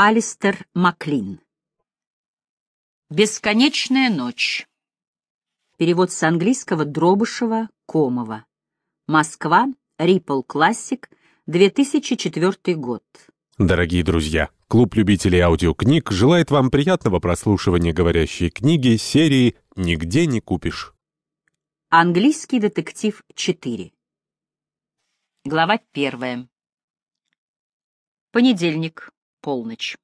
Алистер Маклин. Бесконечная ночь. Перевод с английского Дробышева, Комова. Москва, Рипл Классик, 2004 год. Дорогие друзья, клуб любителей аудиокниг желает вам приятного прослушивания говорящей книги серии «Нигде не купишь». Английский детектив 4. Глава 1. Понедельник, полночь.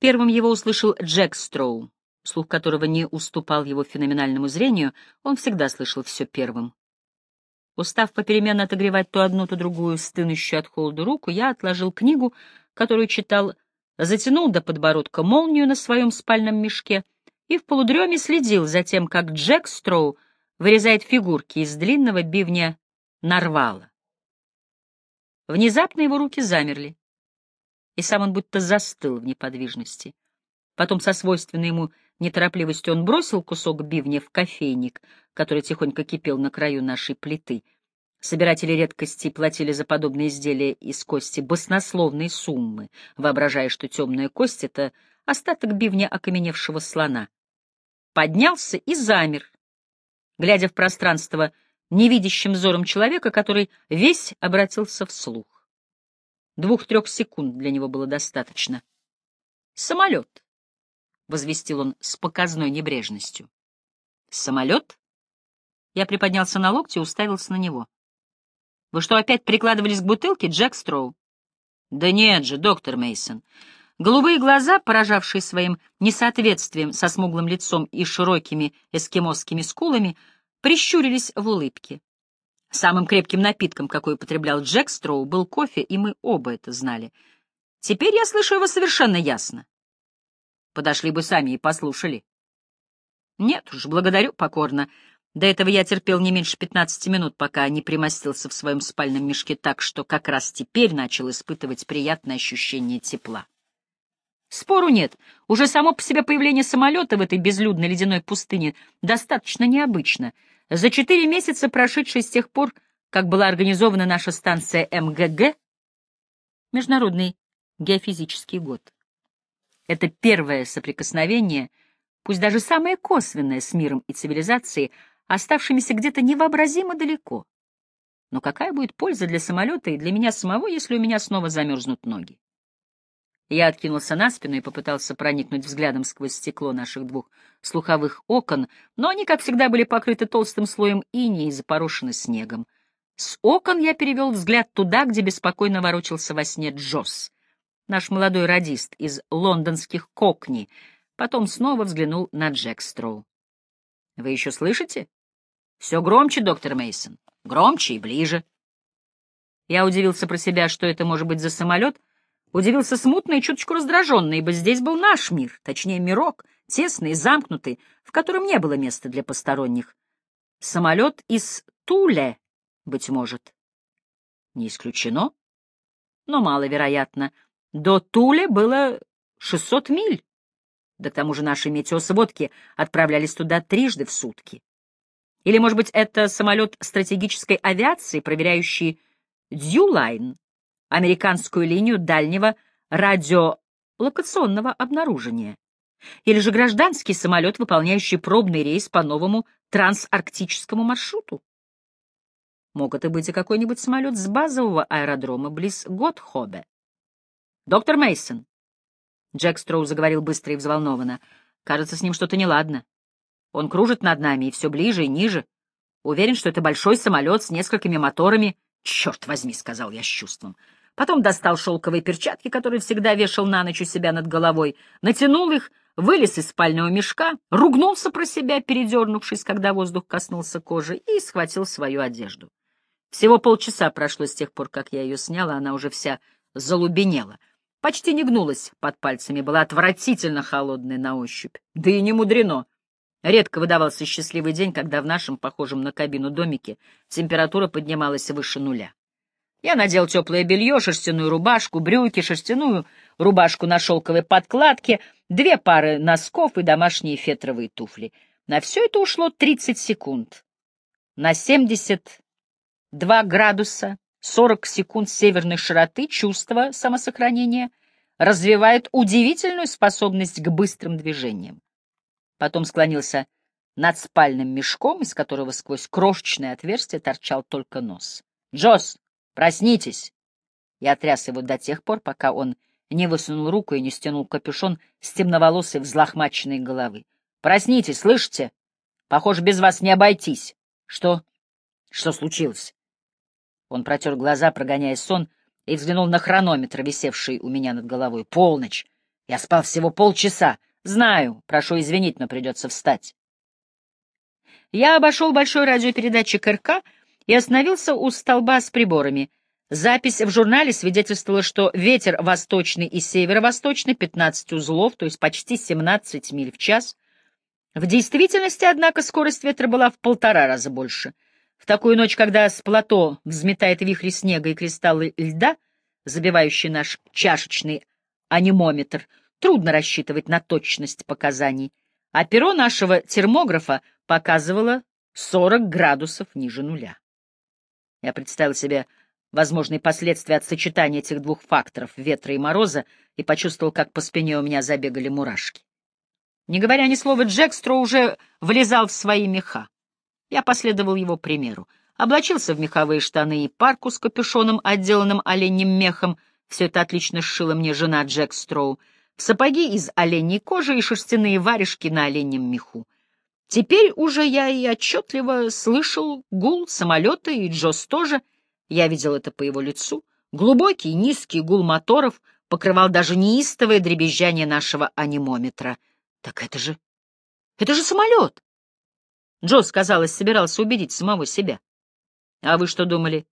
Первым его услышал Джек Строу, слух которого не уступал его феноменальному зрению, он всегда слышал все первым. Устав попеременно отогревать то одну, то другую стынущую от холода руку, я отложил книгу, которую читал, затянул до подбородка молнию на своем спальном мешке и в полудреме следил за тем, как Джек Строу вырезает фигурки из длинного бивня нарвала. Внезапно его руки замерли, и сам он будто застыл в неподвижности. Потом со свойственной ему неторопливостью он бросил кусок бивня в кофейник, который тихонько кипел на краю нашей плиты. Собиратели редкостей платили за подобные изделия из кости баснословные суммы, воображая, что темная кость — это остаток бивня окаменевшего слона. Поднялся и замер, глядя в пространство — невидящим взором человека, который весь обратился вслух. Двух-трех секунд для него было достаточно. «Самолет», — возвестил он с показной небрежностью. «Самолет?» Я приподнялся на локте и уставился на него. «Вы что, опять прикладывались к бутылке, Джек Строу?» «Да нет же, доктор Мейсон. Голубые глаза, поражавшие своим несоответствием со смуглым лицом и широкими эскимосскими скулами, — прищурились в улыбке. Самым крепким напитком, какой употреблял Джек Строу, был кофе, и мы оба это знали. Теперь я слышу его совершенно ясно. Подошли бы сами и послушали. Нет уж, благодарю покорно. До этого я терпел не меньше пятнадцати минут, пока не примостился в своем спальном мешке так, что как раз теперь начал испытывать приятное ощущение тепла. Спору нет, уже само по себе появление самолета в этой безлюдной ледяной пустыне достаточно необычно — за четыре месяца, прошедшие с тех пор, как была организована наша станция МГГ, Международный геофизический год, это первое соприкосновение, пусть даже самое косвенное с миром и цивилизацией, оставшимися где-то невообразимо далеко. Но какая будет польза для самолета и для меня самого, если у меня снова замерзнут ноги? Я откинулся на спину и попытался проникнуть взглядом сквозь стекло наших двух слуховых окон, но они, как всегда, были покрыты толстым слоем инея и запорошены снегом. С окон я перевел взгляд туда, где беспокойно ворочался во сне Джосс, наш молодой радист из лондонских Кокни, потом снова взглянул на Джек Строу. — Вы еще слышите? — Все громче, доктор Мейсон, громче и ближе. Я удивился про себя, что это может быть за самолет — Удивился смутно и чуточку раздраженно, ибо здесь был наш мир, точнее мирок, тесный замкнутый, в котором не было места для посторонних. Самолет из Туле, быть может. Не исключено, но маловероятно. До Туле было 600 миль. Да к тому же наши метеосводки отправлялись туда трижды в сутки. Или, может быть, это самолет стратегической авиации, проверяющий Дьюлайн, американскую линию дальнего радиолокационного обнаружения, или же гражданский самолет, выполняющий пробный рейс по новому трансарктическому маршруту. Мог это быть и какой-нибудь самолет с базового аэродрома близ Готхобе. «Доктор Мейсон. Джек Строу заговорил быстро и взволнованно. «Кажется, с ним что-то неладно. Он кружит над нами и все ближе и ниже. Уверен, что это большой самолет с несколькими моторами. Черт возьми», — сказал я с чувством. Потом достал шелковые перчатки, которые всегда вешал на ночь у себя над головой, натянул их, вылез из спального мешка, ругнулся про себя, передернувшись, когда воздух коснулся кожи, и схватил свою одежду. Всего полчаса прошло с тех пор, как я ее сняла, она уже вся залубенела. Почти не гнулась под пальцами, была отвратительно холодная на ощупь. Да и не мудрено. Редко выдавался счастливый день, когда в нашем, похожем на кабину домике, температура поднималась выше нуля. Я надел теплое белье, шерстяную рубашку, брюки, шерстяную рубашку на шелковой подкладке, две пары носков и домашние фетровые туфли. На все это ушло 30 секунд. На 72 градуса 40 секунд северной широты чувство самосохранения развивает удивительную способность к быстрым движениям. Потом склонился над спальным мешком, из которого сквозь крошечное отверстие торчал только нос. «Джосс, проснитесь!» Я тряс его до тех пор, пока он не высунул руку и не стянул капюшон с темноволосой взлохмаченной головы. «Проснитесь, слышите? Похоже, без вас не обойтись. Что? Что случилось?» Он протер глаза, прогоняя сон, и взглянул на хронометр, висевший у меня над головой. «Полночь! Я спал всего полчаса. Знаю, прошу извинить, но придется встать». Я обошел большой радиопередатчик РК и остановился у столба с приборами. Запись в журнале свидетельствовала, что ветер восточный и северо-восточный, 15 узлов, то есть почти 17 миль в час. В действительности, однако, скорость ветра была в полтора раза больше. В такую ночь, когда с плато взметает вихри снега и кристаллы льда, забивающие наш чашечный анимометр, трудно рассчитывать на точность показаний, а перо нашего термографа показывало 40 градусов ниже нуля. Я представил себе возможные последствия от сочетания этих двух факторов — ветра и мороза, и почувствовал, как по спине у меня забегали мурашки. Не говоря ни слова, Джекстро уже влезал в свои меха. Я последовал его примеру. Облачился в меховые штаны и парку с капюшоном, отделанным оленьим мехом. Все это отлично сшила мне жена Джек Строу. Сапоги из оленьей кожи и шерстяные варежки на оленьем меху. Теперь уже я и отчетливо слышал гул самолета, и Джос тоже. Я видел это по его лицу. Глубокий, низкий гул моторов покрывал даже неистовое дребезжание нашего анимометра. Так это же... Это же самолет! Джос, казалось, собирался убедить самого себя. А вы что думали?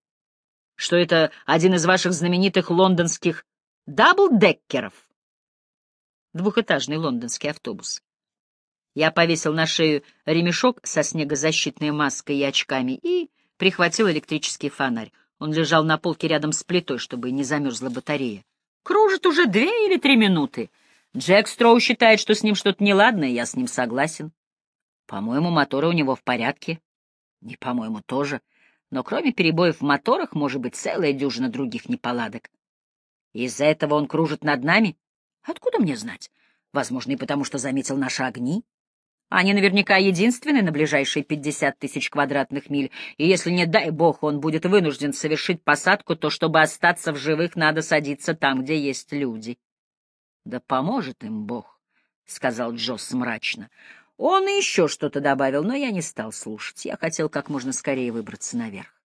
Что это один из ваших знаменитых лондонских даблдеккеров? Двухэтажный лондонский автобус. Я повесил на шею ремешок со снегозащитной маской и очками и прихватил электрический фонарь. Он лежал на полке рядом с плитой, чтобы не замерзла батарея. Кружит уже две или три минуты. Джек Строу считает, что с ним что-то неладное, я с ним согласен. По-моему, моторы у него в порядке. Не по-моему тоже. Но кроме перебоев в моторах, может быть целая дюжина других неполадок. Из-за этого он кружит над нами? Откуда мне знать? Возможно, и потому, что заметил наши огни. Они наверняка единственные на ближайшие пятьдесят тысяч квадратных миль, и если, не дай бог, он будет вынужден совершить посадку, то, чтобы остаться в живых, надо садиться там, где есть люди. — Да поможет им Бог, — сказал Джосс мрачно. Он еще что-то добавил, но я не стал слушать. Я хотел как можно скорее выбраться наверх.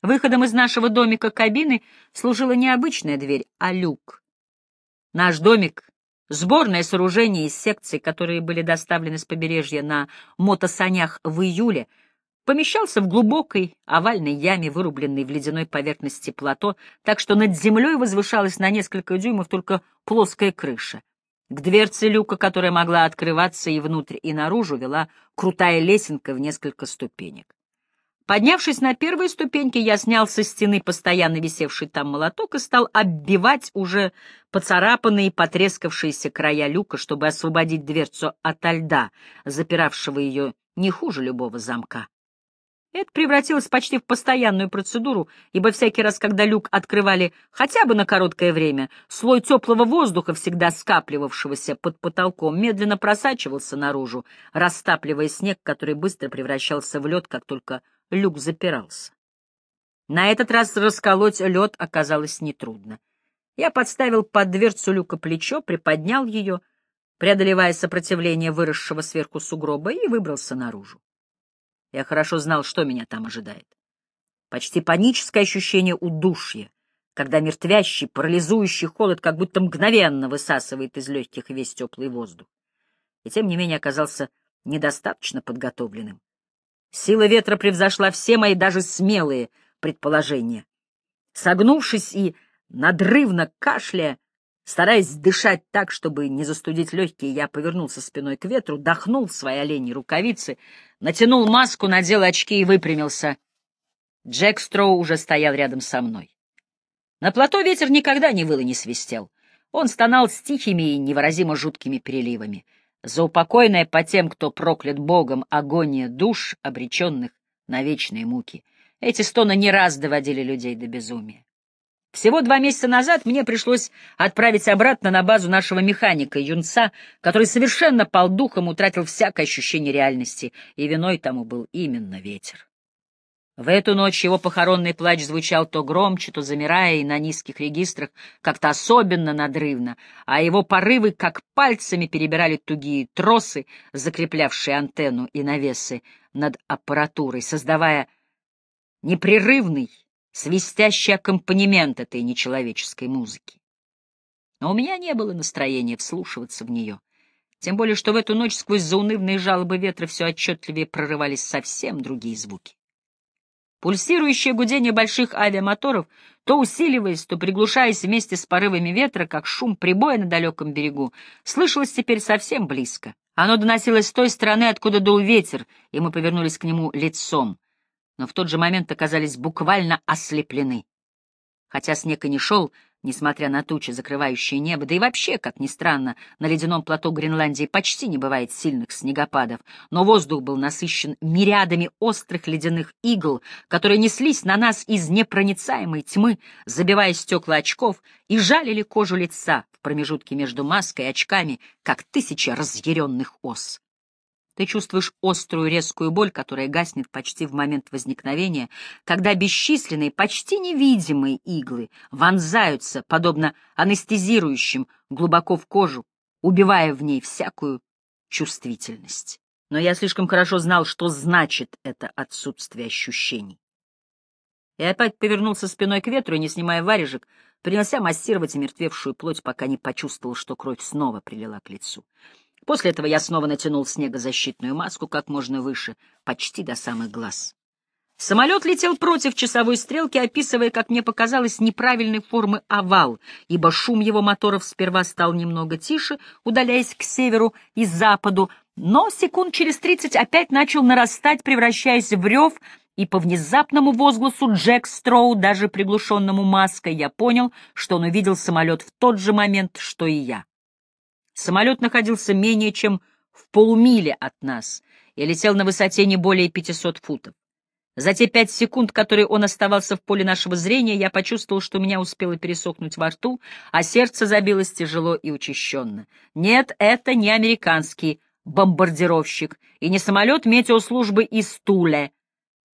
Выходом из нашего домика кабины служила не обычная дверь, а люк. Наш домик — сборное сооружение из секций, которые были доставлены с побережья на мотосанях в июле, помещался в глубокой овальной яме, вырубленной в ледяной поверхности плато, так что над землей возвышалась на несколько дюймов только плоская крыша. К дверце люка, которая могла открываться и внутрь, и наружу, вела крутая лесенка в несколько ступенек. Поднявшись на первые ступеньки, я снял со стены постоянно висевший там молоток и стал оббивать уже поцарапанные и потрескавшиеся края люка, чтобы освободить дверцу ото льда, запиравшего ее не хуже любого замка. Это превратилось почти в постоянную процедуру, ибо всякий раз, когда люк открывали хотя бы на короткое время, слой теплого воздуха, всегда скапливавшегося под потолком, медленно просачивался наружу, растапливая снег, который быстро превращался в лед, как только люк запирался. На этот раз расколоть лед оказалось нетрудно. Я подставил под дверцу люка плечо, приподнял ее, преодолевая сопротивление выросшего сверху сугроба, и выбрался наружу. Я хорошо знал, что меня там ожидает. Почти паническое ощущение удушья, когда мертвящий, парализующий холод как будто мгновенно высасывает из легких весь теплый воздух. И тем не менее оказался недостаточно подготовленным. Сила ветра превзошла все мои даже смелые предположения. Согнувшись и надрывно кашляя, Стараясь дышать так, чтобы не застудить легкие, я повернулся спиной к ветру, дохнул свои оленьи рукавицы, натянул маску, надел очки и выпрямился. Джек Строу уже стоял рядом со мной. На плато ветер никогда не выл и не свистел. Он стонал с тихими и невыразимо жуткими переливами. Заупокойная по тем, кто проклят Богом, агония душ, обреченных на вечные муки. Эти стоны не раз доводили людей до безумия. Всего два месяца назад мне пришлось отправить обратно на базу нашего механика, юнца, который совершенно пал духом, утратил всякое ощущение реальности, и виной тому был именно ветер. В эту ночь его похоронный плач звучал то громче, то замирая, и на низких регистрах как-то особенно надрывно, а его порывы как пальцами перебирали тугие тросы, закреплявшие антенну и навесы над аппаратурой, создавая непрерывный, свистящий аккомпанемент этой нечеловеческой музыки. Но у меня не было настроения вслушиваться в нее, тем более что в эту ночь сквозь заунывные жалобы ветра все отчетливее прорывались совсем другие звуки. Пульсирующее гудение больших авиамоторов, то усиливаясь, то приглушаясь вместе с порывами ветра, как шум прибоя на далеком берегу, слышалось теперь совсем близко. Оно доносилось с той стороны, откуда дул ветер, и мы повернулись к нему лицом но в тот же момент оказались буквально ослеплены. Хотя снег и не шел, несмотря на тучи, закрывающие небо, да и вообще, как ни странно, на ледяном плато Гренландии почти не бывает сильных снегопадов, но воздух был насыщен мириадами острых ледяных игл, которые неслись на нас из непроницаемой тьмы, забивая стекла очков и жалили кожу лица в промежутке между маской и очками, как тысяча разъяренных ос. Ты чувствуешь острую резкую боль, которая гаснет почти в момент возникновения, когда бесчисленные, почти невидимые иглы вонзаются, подобно анестезирующим, глубоко в кожу, убивая в ней всякую чувствительность. Но я слишком хорошо знал, что значит это отсутствие ощущений. И опять повернулся спиной к ветру и, не снимая варежек, принялся массировать омертвевшую плоть, пока не почувствовал, что кровь снова прилила к лицу. После этого я снова натянул снегозащитную маску как можно выше, почти до самых глаз. Самолет летел против часовой стрелки, описывая, как мне показалось, неправильной формы овал, ибо шум его моторов сперва стал немного тише, удаляясь к северу и западу, но секунд через тридцать опять начал нарастать, превращаясь в рев, и по внезапному возгласу Джек Строу, даже приглушенному маской, я понял, что он увидел самолет в тот же момент, что и я. Самолет находился менее чем в полумиле от нас и летел на высоте не более 500 футов. За те пять секунд, которые он оставался в поле нашего зрения, я почувствовал, что меня успело пересохнуть во рту, а сердце забилось тяжело и учащенно. Нет, это не американский бомбардировщик и не самолет метеослужбы из Туле,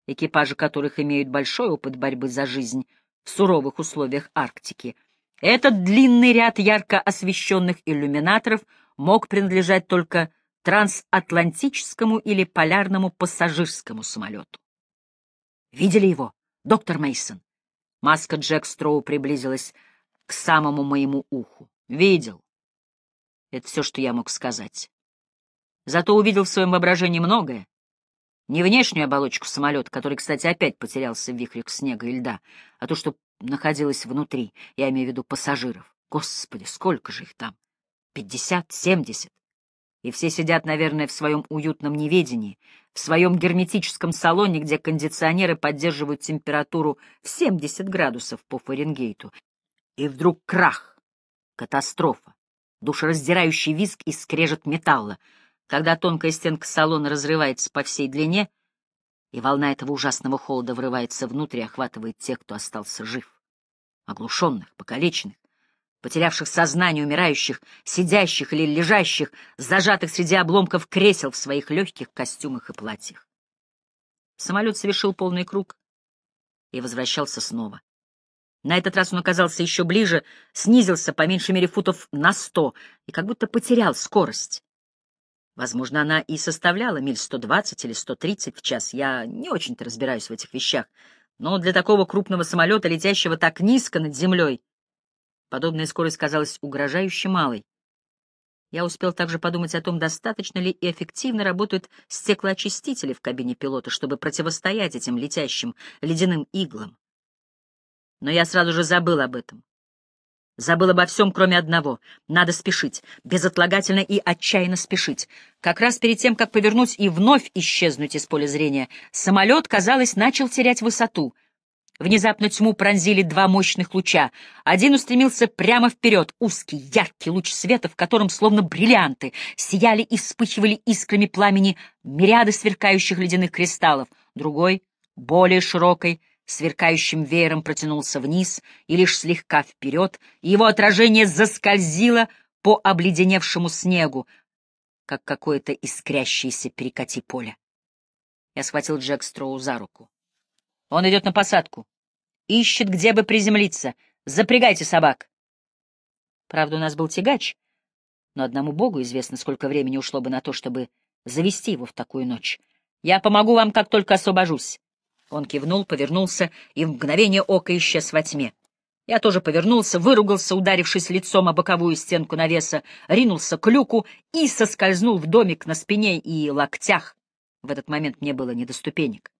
экипажи которых имеют большой опыт борьбы за жизнь в суровых условиях Арктики — этот длинный ряд ярко освещенных иллюминаторов мог принадлежать только трансатлантическому или полярному пассажирскому самолету. Видели его, доктор Мейсон? Маска Джек Строу приблизилась к самому моему уху. Видел. Это все, что я мог сказать. Зато увидел в своем воображении многое. Не внешнюю оболочку самолета, который, кстати, опять потерялся в вихрях снега и льда, а то, что находилось внутри, я имею в виду пассажиров. Господи, сколько же их там? Пятьдесят, семьдесят. И все сидят, наверное, в своем уютном неведении, в своем герметическом салоне, где кондиционеры поддерживают температуру в 70 градусов по Фаренгейту. И вдруг крах, катастрофа, душераздирающий визг и скрежет металла, когда тонкая стенка салона разрывается по всей длине, и волна этого ужасного холода врывается внутрь и охватывает тех, кто остался жив. Оглушенных, покалеченных, потерявших сознание, умирающих, сидящих или лежащих, зажатых среди обломков кресел в своих легких костюмах и платьях. Самолет совершил полный круг и возвращался снова. На этот раз он оказался еще ближе, снизился по меньшей мере футов на сто и как будто потерял скорость. Возможно, она и составляла миль 120 или 130 в час. Я не очень-то разбираюсь в этих вещах. Но для такого крупного самолета, летящего так низко над землей, подобная скорость казалась угрожающе малой. Я успел также подумать о том, достаточно ли и эффективно работают стеклоочистители в кабине пилота, чтобы противостоять этим летящим ледяным иглам. Но я сразу же забыл об этом. Забыл обо всем, кроме одного. Надо спешить, безотлагательно и отчаянно спешить. Как раз перед тем, как повернуть и вновь исчезнуть из поля зрения, самолет, казалось, начал терять высоту. Внезапно тьму пронзили два мощных луча. Один устремился прямо вперед, узкий, яркий луч света, в котором, словно бриллианты, сияли и вспыхивали искрами пламени мириады сверкающих ледяных кристаллов. Другой более широкой, сверкающим веером протянулся вниз и лишь слегка вперед, и его отражение заскользило по обледеневшему снегу, как какое-то искрящееся перекати поле. Я схватил Джек Строу за руку. Он идет на посадку. Ищет, где бы приземлиться. Запрягайте собак. Правда, у нас был тягач, но одному богу известно, сколько времени ушло бы на то, чтобы завести его в такую ночь. Я помогу вам, как только освобожусь. Он кивнул, повернулся и в мгновение ока исчез во тьме. Я тоже повернулся, выругался, ударившись лицом о боковую стенку навеса, ринулся к люку и соскользнул в домик на спине и локтях. В этот момент мне было не до ступенек.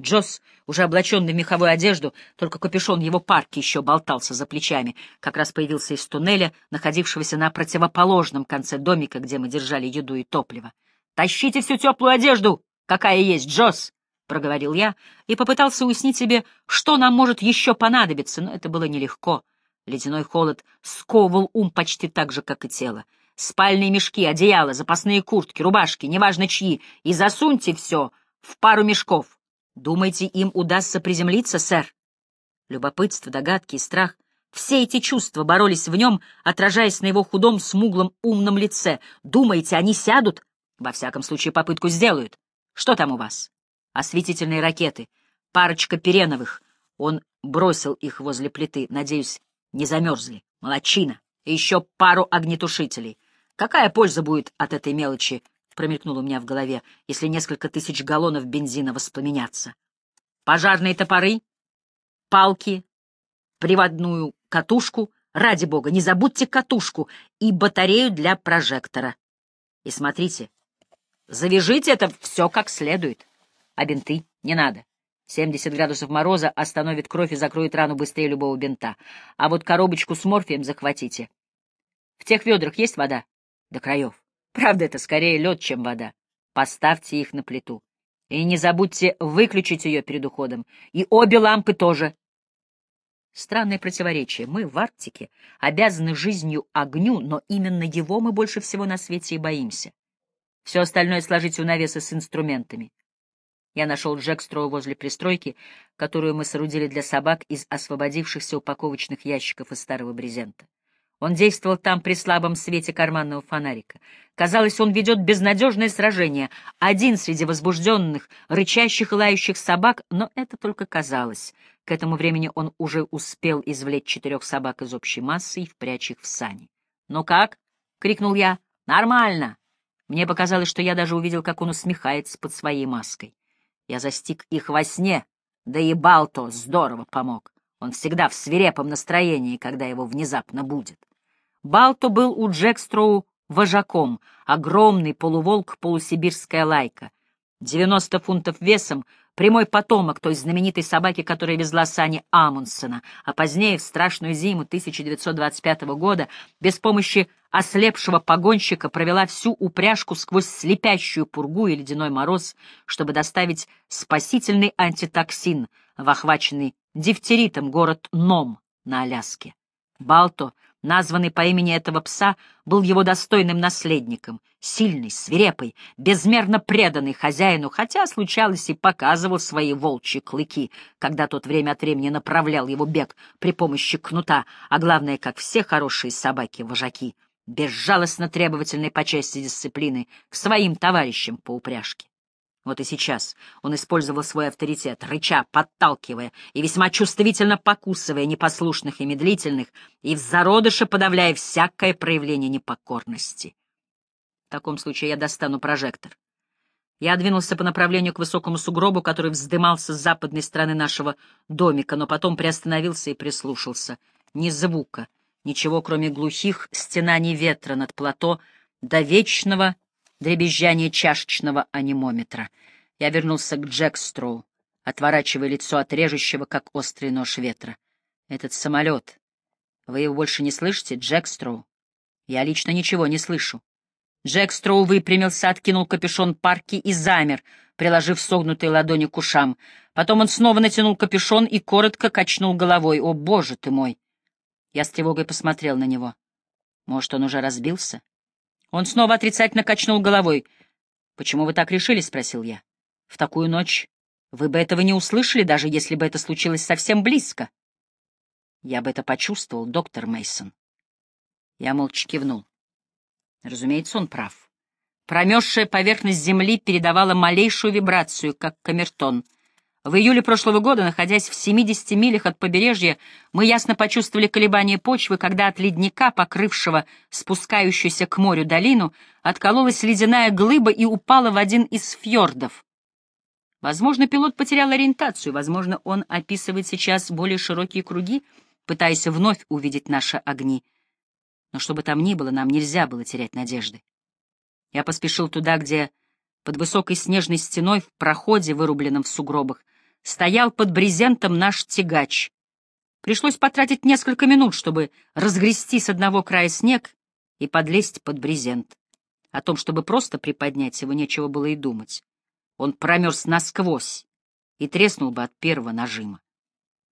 Джосс, уже облаченный в меховую одежду, только капюшон его парки еще болтался за плечами, как раз появился из туннеля, находившегося на противоположном конце домика, где мы держали еду и топливо. «Тащите всю теплую одежду, какая есть, Джосс!» — проговорил я и попытался уяснить себе, что нам может еще понадобиться, но это было нелегко. Ледяной холод сковывал ум почти так же, как и тело. Спальные мешки, одеяла, запасные куртки, рубашки, неважно чьи, и засуньте все в пару мешков. Думаете, им удастся приземлиться, сэр? Любопытство, догадки и страх — все эти чувства боролись в нем, отражаясь на его худом, смуглом, умном лице. Думаете, они сядут? Во всяком случае, попытку сделают. Что там у вас? Осветительные ракеты, парочка переновых. Он бросил их возле плиты. Надеюсь, не замерзли. Молодчина. И еще пару огнетушителей. Какая польза будет от этой мелочи промелькнуло у меня в голове, если несколько тысяч галлонов бензина воспламенятся. Пожарные топоры, палки, приводную катушку, ради бога, не забудьте катушку и батарею для прожектора. И смотрите, завяжите это все как следует. А бинты не надо. 70 градусов мороза остановит кровь и закроет рану быстрее любого бинта. А вот коробочку с морфием захватите. В тех ведрах есть вода? До краев. Правда, это скорее лед, чем вода. Поставьте их на плиту. И не забудьте выключить ее перед уходом. И обе лампы тоже. Странное противоречие. Мы в Арктике обязаны жизнью огню, но именно его мы больше всего на свете и боимся. Все остальное сложите у навеса с инструментами. Я нашел Джекстроу возле пристройки, которую мы соорудили для собак из освободившихся упаковочных ящиков из старого брезента. Он действовал там при слабом свете карманного фонарика. Казалось, он ведет безнадежное сражение, один среди возбужденных, рычащих и лающих собак, но это только казалось. К этому времени он уже успел извлечь четырех собак из общей массы и впрячь их в сани. «Ну как?» — крикнул я. «Нормально!» Мне показалось, что я даже увидел, как он усмехается под своей маской. Я застиг их во сне, да и Балто здорово помог. Он всегда в свирепом настроении, когда его внезапно будет. Балто был у Джекстроу вожаком, огромный полуволк полусибирская лайка. 90 фунтов весом, прямой потомок той знаменитой собаки, которая везла сани Амундсена, а позднее, в страшную зиму 1925 года, без помощи ослепшего погонщика провела всю упряжку сквозь слепящую пургу и ледяной мороз, чтобы доставить спасительный антитоксин в охваченный дифтеритом город Ном на Аляске. Балто — названный по имени этого пса, был его достойным наследником, сильный, свирепый, безмерно преданный хозяину, хотя, случалось, и показывал свои волчьи клыки, когда тот время от времени направлял его бег при помощи кнута, а главное, как все хорошие собаки-вожаки, безжалостно требовательной по части дисциплины к своим товарищам по упряжке. Вот и сейчас он использовал свой авторитет, рыча, подталкивая и весьма чувствительно покусывая непослушных и медлительных, и в зародыше подавляя всякое проявление непокорности. В таком случае я достану прожектор. Я двинулся по направлению к высокому сугробу, который вздымался с западной стороны нашего домика, но потом приостановился и прислушался. Ни звука, ничего, кроме глухих стенаний ветра над плато, до вечного дребезжание чашечного анимометра. Я вернулся к Джекстроу, отворачивая лицо от режущего, как острый нож ветра. Этот самолет. Вы его больше не слышите, Джекстроу? Я лично ничего не слышу. Джекстроу выпрямился, откинул капюшон парки и замер, приложив согнутые ладони к ушам. Потом он снова натянул капюшон и коротко качнул головой. «О, боже ты мой!» Я с тревогой посмотрел на него. Может, он уже разбился? Он снова отрицательно качнул головой. «Почему вы так решили?» — спросил я. «В такую ночь Вы бы этого не услышали, даже если бы это случилось совсем близко. Я бы это почувствовал, доктор Мейсон. Я молча кивнул. Разумеется, он прав. Промерзшая поверхность земли передавала малейшую вибрацию, как камертон. В июле прошлого года, находясь в 70 милях от побережья, мы ясно почувствовали колебания почвы, когда от ледника, покрывшего спускающуюся к морю долину, откололась ледяная глыба и упала в один из фьордов. Возможно, пилот потерял ориентацию, возможно, он описывает сейчас более широкие круги, пытаясь вновь увидеть наши огни. Но что бы там ни было, нам нельзя было терять надежды. Я поспешил туда, где под высокой снежной стеной в проходе, вырубленном в сугробах, стоял под брезентом наш тягач. Пришлось потратить несколько минут, чтобы разгрести с одного края снег и подлезть под брезент. О том, чтобы просто приподнять его, нечего было и думать. Он промерз насквозь и треснул бы от первого нажима.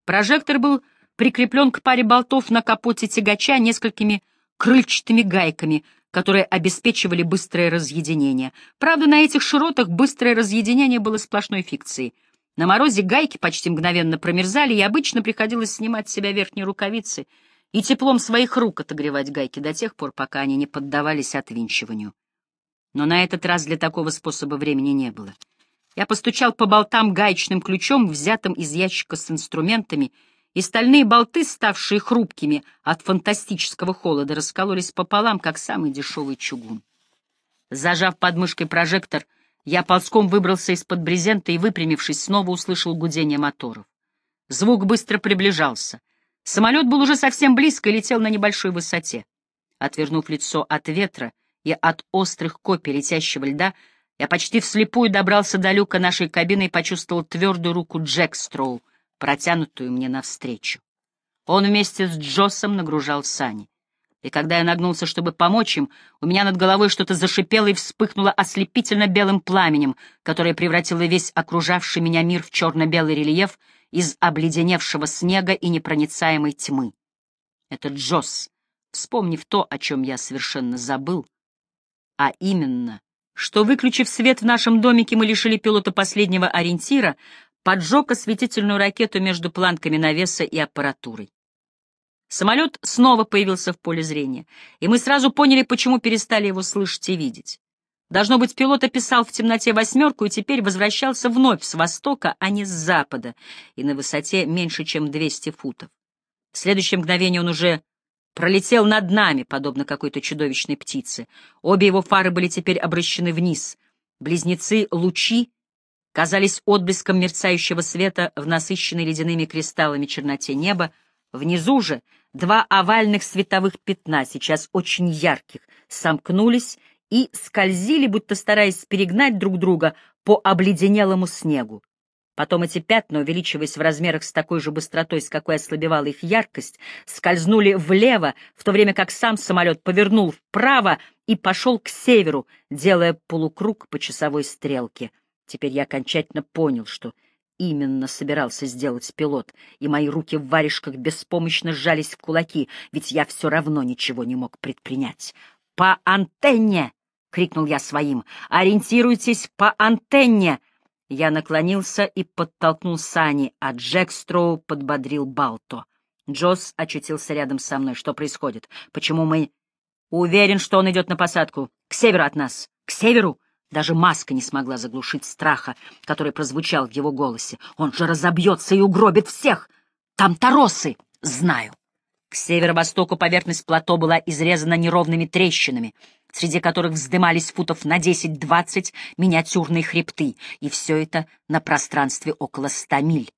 Прожектор был прикреплен к паре болтов на капоте тягача несколькими крыльчатыми гайками, которые обеспечивали быстрое разъединение. Правда, на этих широтах быстрое разъединение было сплошной фикцией — на морозе гайки почти мгновенно промерзали, и обычно приходилось снимать с себя верхние рукавицы и теплом своих рук отогревать гайки до тех пор, пока они не поддавались отвинчиванию. Но на этот раз для такого способа времени не было. Я постучал по болтам гаечным ключом, взятым из ящика с инструментами, и стальные болты, ставшие хрупкими от фантастического холода, раскололись пополам, как самый дешевый чугун. Зажав подмышкой прожектор — я ползком выбрался из-под брезента и, выпрямившись, снова услышал гудение моторов. Звук быстро приближался. Самолет был уже совсем близко и летел на небольшой высоте. Отвернув лицо от ветра и от острых копий летящего льда, я почти вслепую добрался до люка нашей кабины и почувствовал твердую руку Джек Строу, протянутую мне навстречу. Он вместе с Джоссом нагружал сани и когда я нагнулся, чтобы помочь им, у меня над головой что-то зашипело и вспыхнуло ослепительно белым пламенем, которое превратило весь окружавший меня мир в черно-белый рельеф из обледеневшего снега и непроницаемой тьмы. Это Джосс, вспомнив то, о чем я совершенно забыл, а именно, что, выключив свет в нашем домике, мы лишили пилота последнего ориентира, поджег осветительную ракету между планками навеса и аппаратурой. Самолет снова появился в поле зрения, и мы сразу поняли, почему перестали его слышать и видеть. Должно быть, пилот описал в темноте восьмерку и теперь возвращался вновь с востока, а не с запада, и на высоте меньше, чем 200 футов. В следующее мгновение он уже пролетел над нами, подобно какой-то чудовищной птице. Обе его фары были теперь обращены вниз. Близнецы-лучи казались отблеском мерцающего света в насыщенной ледяными кристаллами черноте неба, Внизу же два овальных световых пятна, сейчас очень ярких, сомкнулись и скользили, будто стараясь перегнать друг друга по обледенелому снегу. Потом эти пятна, увеличиваясь в размерах с такой же быстротой, с какой ослабевала их яркость, скользнули влево, в то время как сам самолет повернул вправо и пошел к северу, делая полукруг по часовой стрелке. Теперь я окончательно понял, что именно собирался сделать пилот, и мои руки в варежках беспомощно сжались в кулаки, ведь я все равно ничего не мог предпринять. «По антенне!» — крикнул я своим. «Ориентируйтесь по антенне!» Я наклонился и подтолкнул сани, а Джек Строу подбодрил Балто. Джосс очутился рядом со мной. Что происходит? Почему мы... Уверен, что он идет на посадку. К северу от нас. К северу? Даже маска не смогла заглушить страха, который прозвучал в его голосе. «Он же разобьется и угробит всех! Там торосы! Знаю!» К северо-востоку поверхность плато была изрезана неровными трещинами, среди которых вздымались футов на 10-20 миниатюрные хребты, и все это на пространстве около ста миль.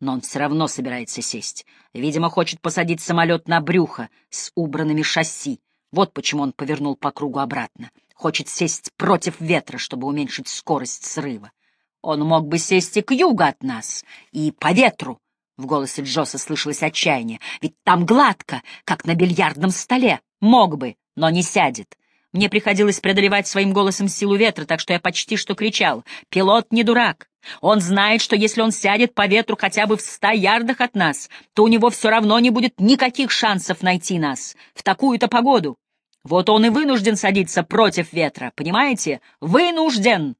Но он все равно собирается сесть. Видимо, хочет посадить самолет на брюхо с убранными шасси. Вот почему он повернул по кругу обратно хочет сесть против ветра, чтобы уменьшить скорость срыва. Он мог бы сесть и к югу от нас, и по ветру. В голосе Джоса слышалось отчаяние. Ведь там гладко, как на бильярдном столе. Мог бы, но не сядет. Мне приходилось преодолевать своим голосом силу ветра, так что я почти что кричал. Пилот не дурак. Он знает, что если он сядет по ветру хотя бы в ста ярдах от нас, то у него все равно не будет никаких шансов найти нас в такую-то погоду. Вот он и вынужден садиться против ветра, понимаете? Вынужден!»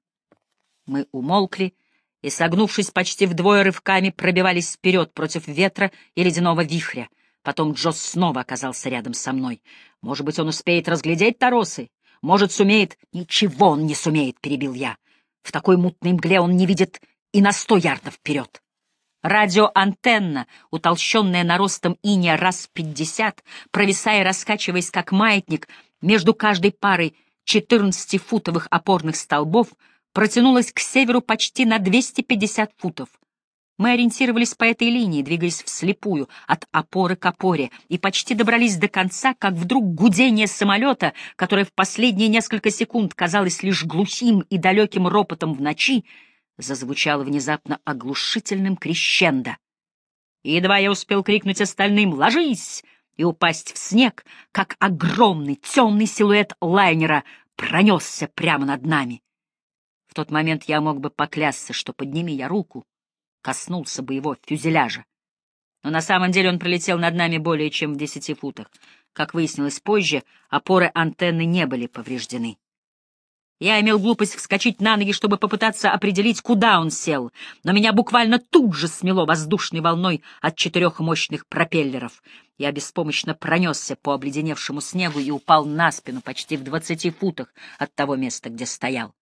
Мы умолкли, и, согнувшись почти вдвое рывками, пробивались вперед против ветра и ледяного вихря. Потом Джосс снова оказался рядом со мной. Может быть, он успеет разглядеть торосы? Может, сумеет? Ничего он не сумеет, — перебил я. В такой мутной мгле он не видит и на сто ярдов вперед. Радиоантенна, утолщенная наростом иния раз пятьдесят, провисая и раскачиваясь как маятник, между каждой парой четырнадцатифутовых опорных столбов протянулась к северу почти на 250 футов. Мы ориентировались по этой линии, двигаясь вслепую, от опоры к опоре, и почти добрались до конца, как вдруг гудение самолета, которое в последние несколько секунд казалось лишь глухим и далеким ропотом в ночи, зазвучало внезапно оглушительным крещендо. И едва я успел крикнуть остальным «Ложись!» и упасть в снег, как огромный темный силуэт лайнера пронесся прямо над нами. В тот момент я мог бы поклясться, что подними я руку, коснулся бы его фюзеляжа. Но на самом деле он пролетел над нами более чем в десяти футах. Как выяснилось позже, опоры антенны не были повреждены. Я имел глупость вскочить на ноги, чтобы попытаться определить, куда он сел, но меня буквально тут же смело воздушной волной от четырех мощных пропеллеров. Я беспомощно пронесся по обледеневшему снегу и упал на спину почти в двадцати футах от того места, где стоял.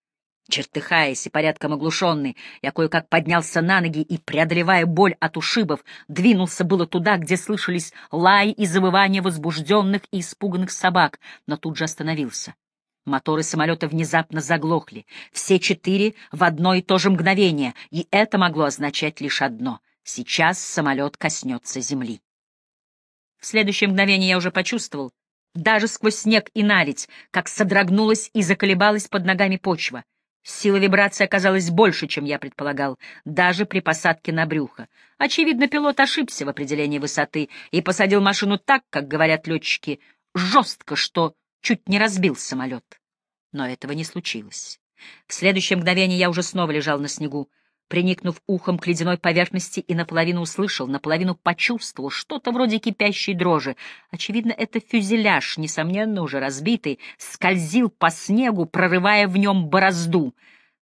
Чертыхаясь и порядком оглушенный, я кое-как поднялся на ноги и, преодолевая боль от ушибов, двинулся было туда, где слышались лай и завывания возбужденных и испуганных собак, но тут же остановился. Моторы самолета внезапно заглохли, все четыре в одно и то же мгновение, и это могло означать лишь одно — сейчас самолет коснется земли. В следующее мгновение я уже почувствовал, даже сквозь снег и наледь, как содрогнулась и заколебалась под ногами почва. Сила вибрации оказалась больше, чем я предполагал, даже при посадке на брюхо. Очевидно, пилот ошибся в определении высоты и посадил машину так, как говорят летчики, жестко, что чуть не разбил самолет. Но этого не случилось. В следующее мгновение я уже снова лежал на снегу приникнув ухом к ледяной поверхности и наполовину услышал, наполовину почувствовал что-то вроде кипящей дрожи. Очевидно, это фюзеляж, несомненно уже разбитый, скользил по снегу, прорывая в нем борозду.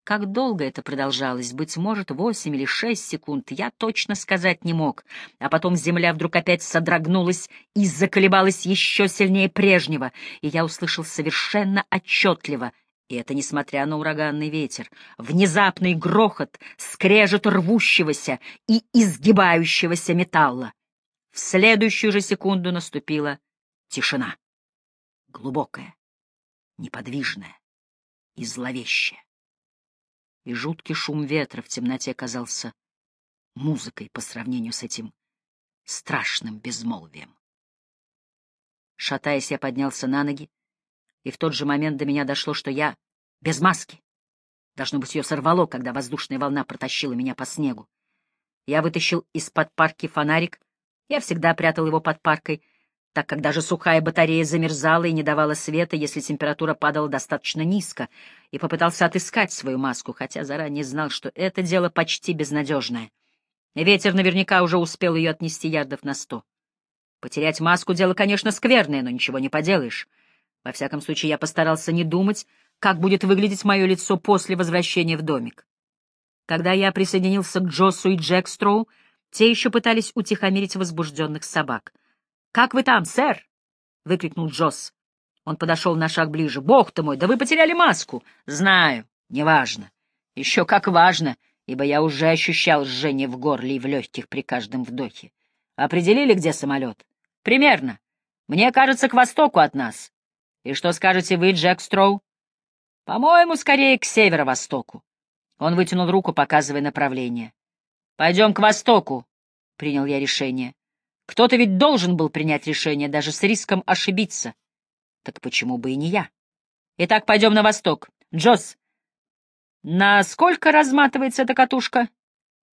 Как долго это продолжалось, быть может, восемь или шесть секунд, я точно сказать не мог. А потом земля вдруг опять содрогнулась и заколебалась еще сильнее прежнего, и я услышал совершенно отчетливо — и это несмотря на ураганный ветер, внезапный грохот, скрежет рвущегося и изгибающегося металла. В следующую же секунду наступила тишина. Глубокая, неподвижная и зловещая. И жуткий шум ветра в темноте казался музыкой по сравнению с этим страшным безмолвием. Шатаясь, я поднялся на ноги и в тот же момент до меня дошло, что я без маски. Должно быть, ее сорвало, когда воздушная волна протащила меня по снегу. Я вытащил из-под парки фонарик. Я всегда прятал его под паркой, так как даже сухая батарея замерзала и не давала света, если температура падала достаточно низко, и попытался отыскать свою маску, хотя заранее знал, что это дело почти безнадежное. Ветер наверняка уже успел ее отнести ярдов на сто. Потерять маску — дело, конечно, скверное, но ничего не поделаешь. Во всяком случае, я постарался не думать, как будет выглядеть мое лицо после возвращения в домик. Когда я присоединился к Джоссу и Джекстроу, те еще пытались утихомирить возбужденных собак. «Как вы там, сэр?» — выкрикнул Джосс. Он подошел на шаг ближе. «Бог ты мой, да вы потеряли маску!» «Знаю, неважно. Еще как важно, ибо я уже ощущал жжение в горле и в легких при каждом вдохе. Определили, где самолет?» «Примерно. Мне кажется, к востоку от нас. И что скажете вы, Джек Строу? По-моему, скорее к северо-востоку. Он вытянул руку, показывая направление. Пойдем к востоку, принял я решение. Кто-то ведь должен был принять решение, даже с риском ошибиться. Так почему бы и не я? Итак, пойдем на восток. Джосс, на сколько разматывается эта катушка?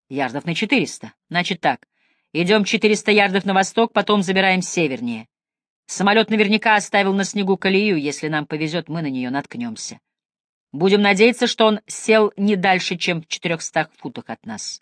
Ярдов на четыреста. Значит так. Идем четыреста ярдов на восток, потом забираем севернее. Самолет наверняка оставил на снегу колею, если нам повезет, мы на нее наткнемся. Будем надеяться, что он сел не дальше, чем в четырехстах футах от нас.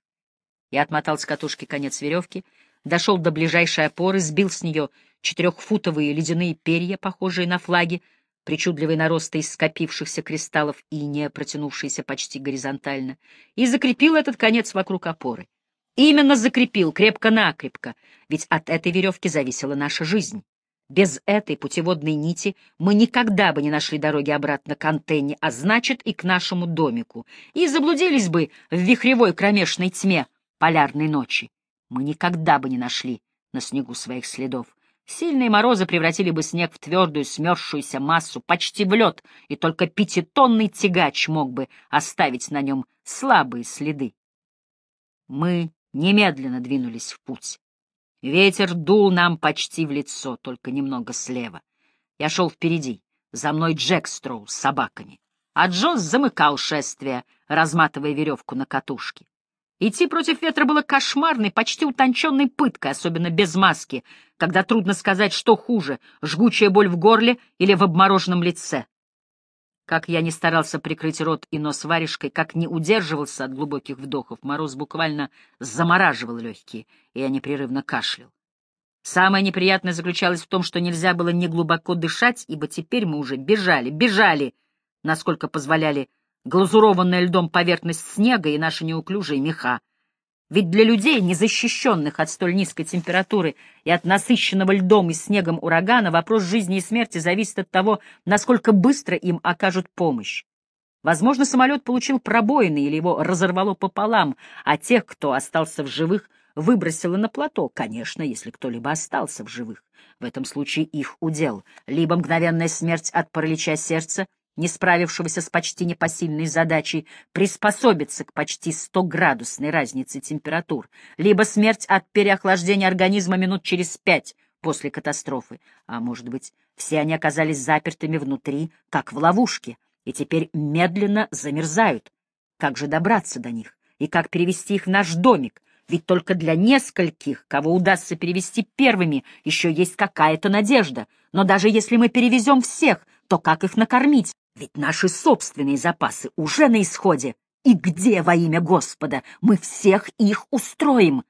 Я отмотал с катушки конец веревки, дошел до ближайшей опоры, сбил с нее четырехфутовые ледяные перья, похожие на флаги, причудливые наросты из скопившихся кристаллов и не протянувшиеся почти горизонтально, и закрепил этот конец вокруг опоры. Именно закрепил, крепко-накрепко, ведь от этой веревки зависела наша жизнь. Без этой путеводной нити мы никогда бы не нашли дороги обратно к антенне, а значит и к нашему домику, и заблудились бы в вихревой кромешной тьме полярной ночи. Мы никогда бы не нашли на снегу своих следов. Сильные морозы превратили бы снег в твердую, смерзшуюся массу, почти в лед, и только пятитонный тягач мог бы оставить на нем слабые следы. Мы немедленно двинулись в путь. Ветер дул нам почти в лицо, только немного слева. Я шел впереди, за мной Джек Строу с собаками, а Джонс замыкал шествие, разматывая веревку на катушке. Идти против ветра было кошмарной, почти утонченной пыткой, особенно без маски, когда трудно сказать, что хуже — жгучая боль в горле или в обмороженном лице. Как я не старался прикрыть рот и нос варежкой, как не удерживался от глубоких вдохов, мороз буквально замораживал легкие, и я непрерывно кашлял. Самое неприятное заключалось в том, что нельзя было неглубоко дышать, ибо теперь мы уже бежали, бежали, насколько позволяли глазурованная льдом поверхность снега и наши неуклюжие меха. Ведь для людей, незащищенных от столь низкой температуры и от насыщенного льдом и снегом урагана, вопрос жизни и смерти зависит от того, насколько быстро им окажут помощь. Возможно, самолет получил пробоины или его разорвало пополам, а тех, кто остался в живых, выбросило на плато, конечно, если кто-либо остался в живых. В этом случае их удел — либо мгновенная смерть от паралича сердца — не справившегося с почти непосильной задачей, приспособиться к почти 100-градусной разнице температур, либо смерть от переохлаждения организма минут через пять после катастрофы, а может быть, все они оказались запертыми внутри, как в ловушке, и теперь медленно замерзают. Как же добраться до них? И как перевести их в наш домик? Ведь только для нескольких, кого удастся перевести первыми, еще есть какая-то надежда. Но даже если мы перевезем всех, то как их накормить? Ведь наши собственные запасы уже на исходе. И где во имя Господа мы всех их устроим?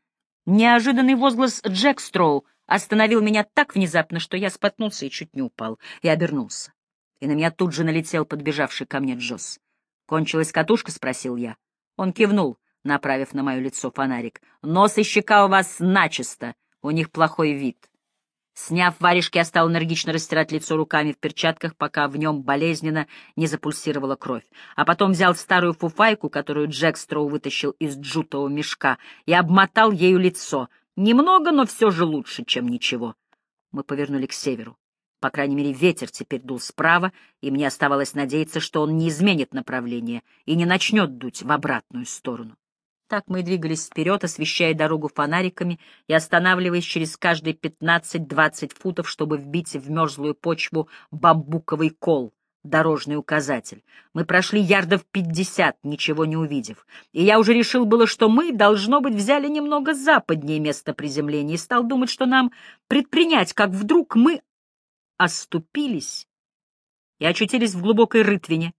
Неожиданный возглас Джек Строу остановил меня так внезапно, что я споткнулся и чуть не упал, и обернулся. И на меня тут же налетел подбежавший ко мне Джосс. «Кончилась катушка?» — спросил я. Он кивнул, направив на мое лицо фонарик. «Нос и щека у вас начисто, у них плохой вид». Сняв варежки, я стал энергично растирать лицо руками в перчатках, пока в нем болезненно не запульсировала кровь. А потом взял старую фуфайку, которую Джек Строу вытащил из джутового мешка, и обмотал ею лицо. Немного, но все же лучше, чем ничего. Мы повернули к северу. По крайней мере, ветер теперь дул справа, и мне оставалось надеяться, что он не изменит направление и не начнет дуть в обратную сторону. Так мы двигались вперед, освещая дорогу фонариками и останавливаясь через каждые пятнадцать-двадцать футов, чтобы вбить в мерзлую почву бамбуковый кол, дорожный указатель. Мы прошли ярдов пятьдесят, ничего не увидев. И я уже решил было, что мы, должно быть, взяли немного западнее место приземления и стал думать, что нам предпринять, как вдруг мы оступились и очутились в глубокой рытвине,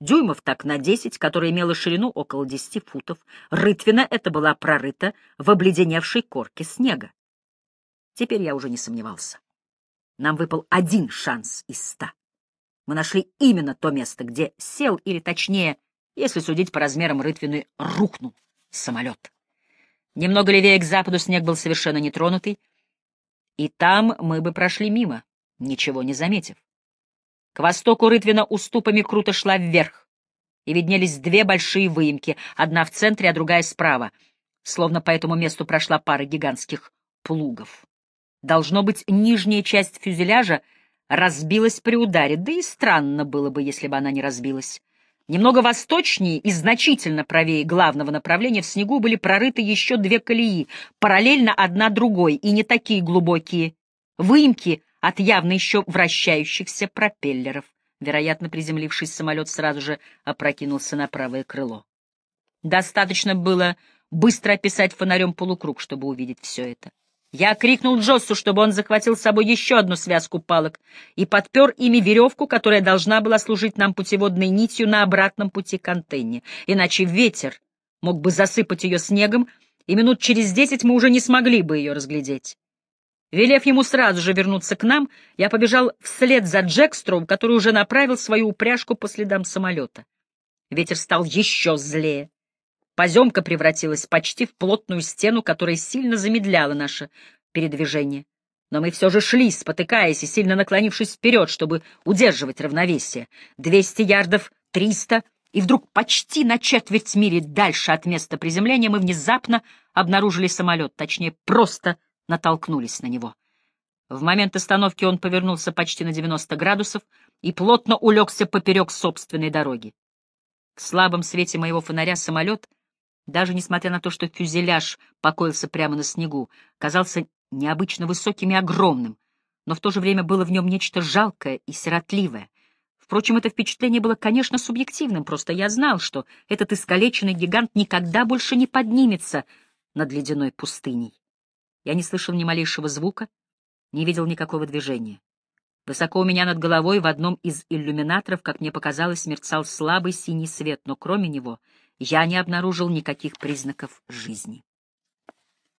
дюймов так на десять, которая имела ширину около десяти футов. Рытвина эта была прорыта в обледеневшей корке снега. Теперь я уже не сомневался. Нам выпал один шанс из ста. Мы нашли именно то место, где сел, или точнее, если судить по размерам рытвины, рухнул самолет. Немного левее к западу снег был совершенно нетронутый, и там мы бы прошли мимо, ничего не заметив. К востоку Рытвина уступами круто шла вверх, и виднелись две большие выемки, одна в центре, а другая справа, словно по этому месту прошла пара гигантских плугов. Должно быть, нижняя часть фюзеляжа разбилась при ударе, да и странно было бы, если бы она не разбилась. Немного восточнее и значительно правее главного направления в снегу были прорыты еще две колеи, параллельно одна другой, и не такие глубокие. Выемки от явно еще вращающихся пропеллеров. Вероятно, приземлившись, самолет сразу же опрокинулся на правое крыло. Достаточно было быстро описать фонарем полукруг, чтобы увидеть все это. Я крикнул Джоссу, чтобы он захватил с собой еще одну связку палок и подпер ими веревку, которая должна была служить нам путеводной нитью на обратном пути к антенне. Иначе ветер мог бы засыпать ее снегом, и минут через десять мы уже не смогли бы ее разглядеть. Велев ему сразу же вернуться к нам, я побежал вслед за Джекстром, который уже направил свою упряжку по следам самолета. Ветер стал еще злее. Поземка превратилась почти в плотную стену, которая сильно замедляла наше передвижение. Но мы все же шли, спотыкаясь и сильно наклонившись вперед, чтобы удерживать равновесие. Двести ярдов, триста, и вдруг почти на четверть мили дальше от места приземления мы внезапно обнаружили самолет, точнее, просто натолкнулись на него. В момент остановки он повернулся почти на 90 градусов и плотно улегся поперек собственной дороги. В слабом свете моего фонаря самолет, даже несмотря на то, что фюзеляж покоился прямо на снегу, казался необычно высоким и огромным, но в то же время было в нем нечто жалкое и сиротливое. Впрочем, это впечатление было, конечно, субъективным, просто я знал, что этот искалеченный гигант никогда больше не поднимется над ледяной пустыней. Я не слышал ни малейшего звука, не видел никакого движения. Высоко у меня над головой в одном из иллюминаторов, как мне показалось, мерцал слабый синий свет, но кроме него я не обнаружил никаких признаков жизни.